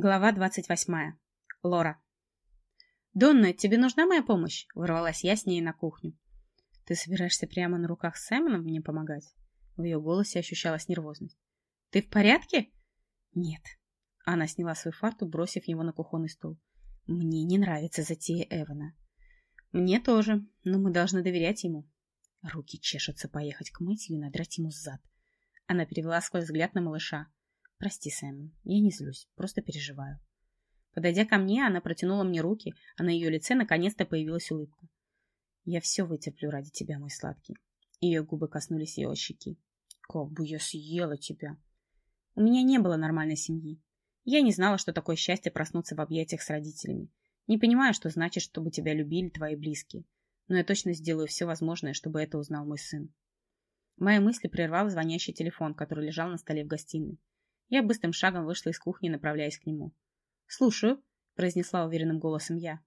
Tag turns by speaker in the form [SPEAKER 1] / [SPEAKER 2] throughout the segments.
[SPEAKER 1] Глава двадцать восьмая. Лора. «Донна, тебе нужна моя помощь?» — ворвалась я с ней на кухню. «Ты собираешься прямо на руках с Саймоном мне помогать?» В ее голосе ощущалась нервозность. «Ты в порядке?» «Нет». Она сняла свой фартук, бросив его на кухонный стол. «Мне не нравится затея Эвана». «Мне тоже, но мы должны доверять ему». Руки чешутся поехать к Мэтью и надрать ему зад. Она перевела свой взгляд на малыша. Прости, Сэм, я не злюсь, просто переживаю. Подойдя ко мне, она протянула мне руки, а на ее лице наконец-то появилась улыбка. Я все вытерплю ради тебя, мой сладкий. Ее губы коснулись ее щеки. Как бы я съела тебя! У меня не было нормальной семьи. Я не знала, что такое счастье проснуться в объятиях с родителями. Не понимаю, что значит, чтобы тебя любили твои близкие. Но я точно сделаю все возможное, чтобы это узнал мой сын. Мои мысли прервал звонящий телефон, который лежал на столе в гостиной. Я быстрым шагом вышла из кухни, направляясь к нему. «Слушаю», — произнесла уверенным голосом я.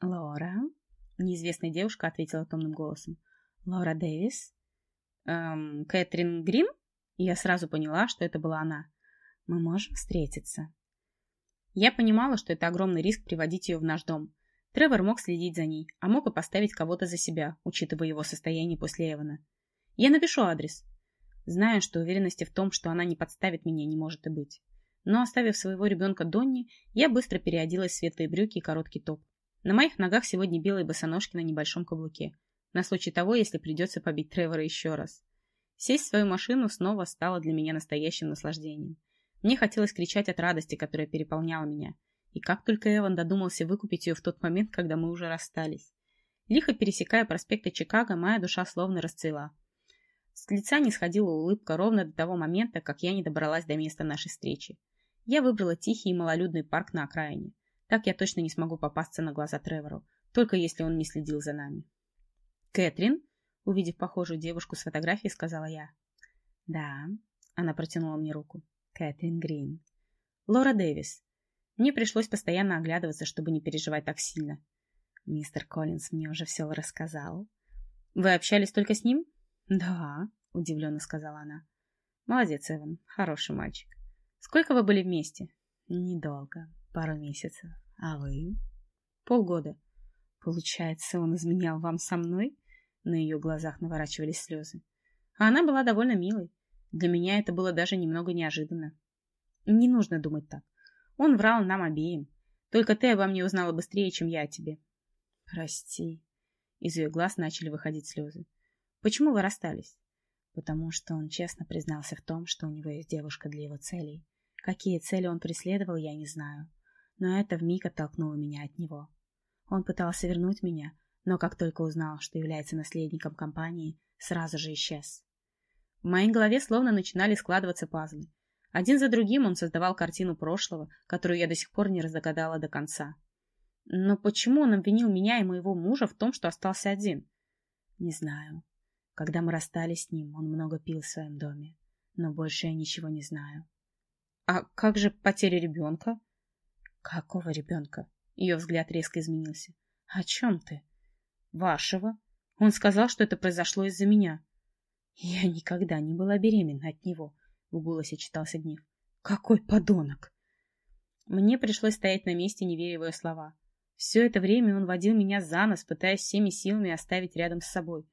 [SPEAKER 1] «Лора?» — неизвестная девушка ответила томным голосом. «Лора Дэвис?» «Эм, Кэтрин Грин?» я сразу поняла, что это была она. «Мы можем встретиться». Я понимала, что это огромный риск приводить ее в наш дом. Тревор мог следить за ней, а мог и поставить кого-то за себя, учитывая его состояние после Эвана. «Я напишу адрес», Знаю, что уверенности в том, что она не подставит меня, не может и быть. Но, оставив своего ребенка Донни, я быстро переоделась в светлые брюки и короткий топ. На моих ногах сегодня белые босоножки на небольшом каблуке. На случай того, если придется побить Тревора еще раз. Сесть в свою машину снова стало для меня настоящим наслаждением. Мне хотелось кричать от радости, которая переполняла меня. И как только Эван додумался выкупить ее в тот момент, когда мы уже расстались. Лихо пересекая проспекты Чикаго, моя душа словно расцвела. С лица не сходила улыбка ровно до того момента, как я не добралась до места нашей встречи. Я выбрала тихий и малолюдный парк на окраине. Так я точно не смогу попасться на глаза Тревору, только если он не следил за нами. «Кэтрин?» — увидев похожую девушку с фотографией, сказала я. «Да», — она протянула мне руку. «Кэтрин Грин». «Лора Дэвис». Мне пришлось постоянно оглядываться, чтобы не переживать так сильно. «Мистер Коллинз мне уже все рассказал». «Вы общались только с ним?» «Да», — удивленно сказала она. «Молодец, Эван, хороший мальчик. Сколько вы были вместе?» «Недолго, пару месяцев. А вы?» «Полгода». «Получается, он изменял вам со мной?» На ее глазах наворачивались слезы. А она была довольно милой. Для меня это было даже немного неожиданно. Не нужно думать так. Он врал нам обеим. Только ты обо мне узнала быстрее, чем я о тебе. Прости. Из ее глаз начали выходить слезы. Почему вы расстались? Потому что он честно признался в том, что у него есть девушка для его целей. Какие цели он преследовал, я не знаю. Но это вмиг оттолкнуло меня от него. Он пытался вернуть меня, но как только узнал, что является наследником компании, сразу же исчез. В моей голове словно начинали складываться пазлы. Один за другим он создавал картину прошлого, которую я до сих пор не разгадала до конца. Но почему он обвинил меня и моего мужа в том, что остался один? Не знаю. Когда мы расстались с ним, он много пил в своем доме. Но больше я ничего не знаю. А как же потеря ребенка? Какого ребенка? Ее взгляд резко изменился. О чем ты? Вашего. Он сказал, что это произошло из-за меня. Я никогда не была беременна от него. В голосе читался гнев. Какой подонок! Мне пришлось стоять на месте, не веря в его слова. Все это время он водил меня за нос, пытаясь всеми силами оставить рядом с собой.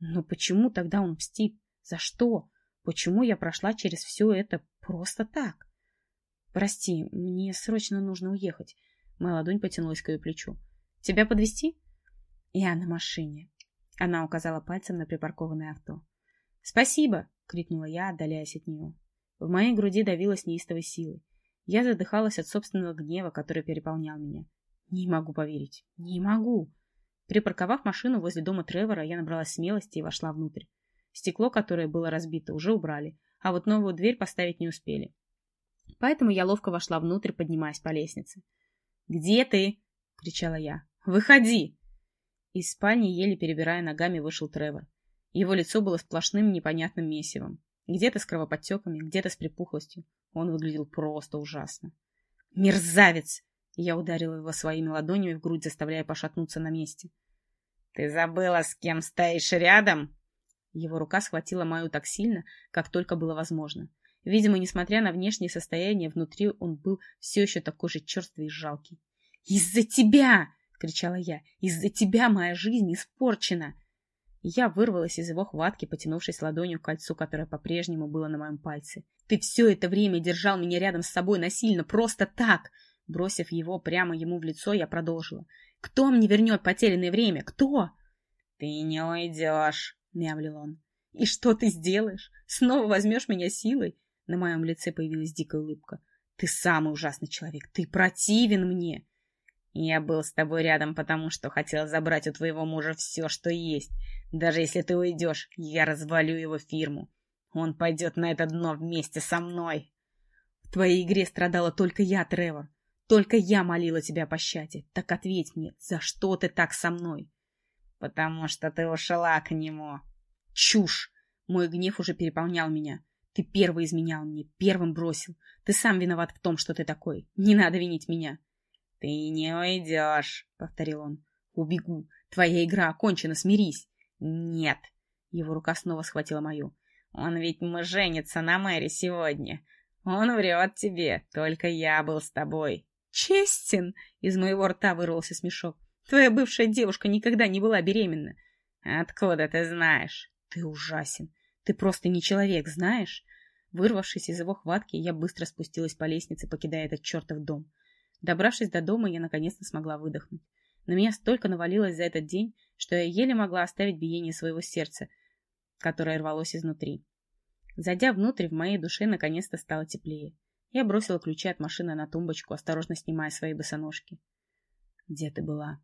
[SPEAKER 1] Но почему тогда он мстит? За что? Почему я прошла через все это просто так? Прости, мне срочно нужно уехать. Моя ладонь потянулась к ее плечу. Тебя подвести? Я на машине. Она указала пальцем на припаркованное авто. Спасибо! крикнула я, отдаляясь от нее. В моей груди давилась неистовой силой. Я задыхалась от собственного гнева, который переполнял меня. Не могу поверить. Не могу. Припарковав машину возле дома Тревора, я набралась смелости и вошла внутрь. Стекло, которое было разбито, уже убрали, а вот новую дверь поставить не успели. Поэтому я ловко вошла внутрь, поднимаясь по лестнице. «Где ты?» — кричала я. «Выходи!» Из спальни, еле перебирая ногами, вышел Тревор. Его лицо было сплошным непонятным месивом. Где-то с кровоподтеками, где-то с припухлостью. Он выглядел просто ужасно. «Мерзавец!» Я ударила его своими ладонями в грудь, заставляя пошатнуться на месте. «Ты забыла, с кем стоишь рядом?» Его рука схватила мою так сильно, как только было возможно. Видимо, несмотря на внешнее состояние, внутри он был все еще такой же черствый и жалкий. «Из-за тебя!» — кричала я. «Из-за тебя моя жизнь испорчена!» Я вырвалась из его хватки, потянувшись ладонью к кольцу, которое по-прежнему было на моем пальце. «Ты все это время держал меня рядом с собой насильно, просто так!» Бросив его прямо ему в лицо, я продолжила. «Кто мне вернет потерянное время? Кто?»
[SPEAKER 2] «Ты не уйдешь!» — мямлил он.
[SPEAKER 1] «И что ты сделаешь? Снова возьмешь меня силой?» На моем лице появилась дикая улыбка. «Ты самый ужасный человек! Ты противен мне!»
[SPEAKER 2] «Я был с тобой рядом, потому что хотел забрать у твоего мужа все, что есть. Даже если ты уйдешь, я развалю его фирму. Он пойдет на это дно вместе со мной!»
[SPEAKER 1] «В твоей игре страдала только я, Тревор. Только я молила тебя о пощаде. Так ответь мне, за что ты так со мной?»
[SPEAKER 2] «Потому что ты ушла к нему».
[SPEAKER 1] «Чушь!» Мой гнев уже переполнял меня. Ты первый изменял мне, первым бросил. Ты сам виноват в том, что ты такой. Не надо винить меня.
[SPEAKER 2] — Ты не уйдешь, — повторил он.
[SPEAKER 1] — Убегу. Твоя игра окончена, смирись.
[SPEAKER 2] — Нет.
[SPEAKER 1] Его рука снова схватила мою.
[SPEAKER 2] — Он ведь мы женится на Мэри сегодня. Он врет тебе, только я был с тобой.
[SPEAKER 1] — Честен! — из моего рта вырвался смешок. — Твоя бывшая девушка никогда не была беременна.
[SPEAKER 2] — Откуда ты знаешь?
[SPEAKER 1] — Ты ужасен. Ты просто не человек, знаешь? Вырвавшись из его хватки, я быстро спустилась по лестнице, покидая этот чертов дом. Добравшись до дома, я наконец-то смогла выдохнуть. На меня столько навалилось за этот день, что я еле могла оставить биение своего сердца, которое рвалось изнутри. Зайдя внутрь, в моей душе наконец-то стало теплее. Я бросила ключи от машины на тумбочку, осторожно снимая свои босоножки. «Где ты была?»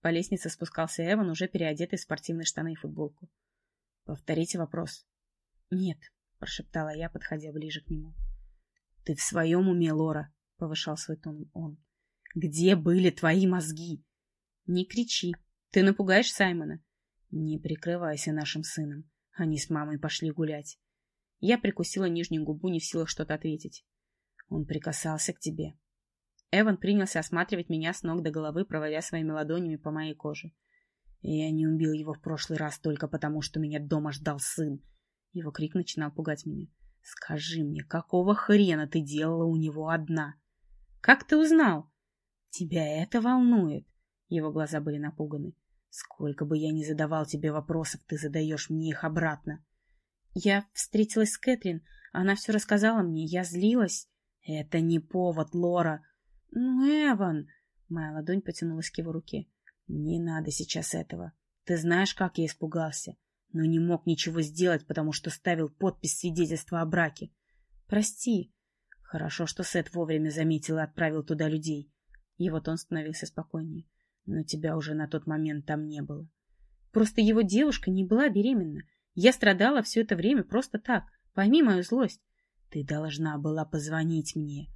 [SPEAKER 1] По лестнице спускался Эван, уже переодетый в спортивные штаны и футболку. «Повторите вопрос». «Нет», — прошептала я, подходя ближе к нему. «Ты в своем уме, Лора?» — повышал свой тон он. «Где были твои мозги?» «Не кричи. Ты напугаешь Саймона?» «Не прикрывайся нашим сыном. Они с мамой пошли гулять». Я прикусила нижнюю губу, не в силах что-то ответить. Он прикасался к тебе. Эван принялся осматривать меня с ног до головы, проводя своими ладонями по моей коже. Я не убил его в прошлый раз только потому, что меня дома ждал сын. Его крик начинал пугать меня. «Скажи мне, какого хрена ты делала у него одна?» «Как ты узнал?» «Тебя это волнует?» Его глаза были напуганы. «Сколько бы я ни задавал тебе вопросов, ты задаешь мне их обратно». «Я встретилась с Кэтрин. Она все рассказала мне. Я злилась». «Это не повод, Лора». «Ну, Эван...» Моя ладонь потянулась к его руке. «Не надо сейчас этого. Ты знаешь, как я испугался но не мог ничего сделать, потому что ставил подпись свидетельства о браке. Прости. Хорошо, что Сет вовремя заметил и отправил туда людей. Его тон становился спокойнее. Но тебя уже на тот момент там не было. Просто его девушка не была беременна. Я страдала все это время просто так. Пойми мою злость. Ты должна была позвонить мне.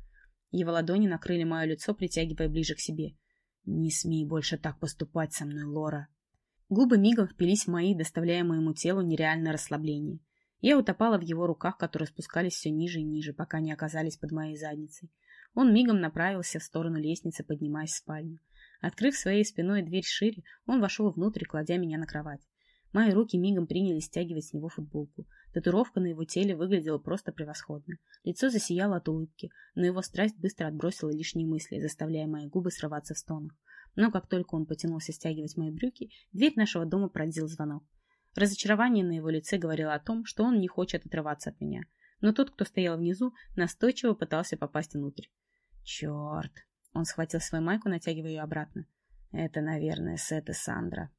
[SPEAKER 1] Его ладони накрыли мое лицо, притягивая ближе к себе. Не смей больше так поступать со мной, Лора. Губы мигом впились в мои, доставляя моему телу нереальное расслабление. Я утопала в его руках, которые спускались все ниже и ниже, пока не оказались под моей задницей. Он мигом направился в сторону лестницы, поднимаясь в спальню. Открыв своей спиной дверь шире, он вошел внутрь, кладя меня на кровать. Мои руки мигом принялись стягивать с него футболку. Татуировка на его теле выглядела просто превосходно. Лицо засияло от улыбки, но его страсть быстро отбросила лишние мысли, заставляя мои губы срываться в стонах. Но как только он потянулся стягивать мои брюки, дверь нашего дома пронзил звонок. Разочарование на его лице говорило о том, что он не хочет отрываться от меня. Но тот, кто стоял внизу, настойчиво пытался попасть внутрь. Черт! Он схватил свою майку, натягивая ее обратно. Это, наверное, Сет и Сандра.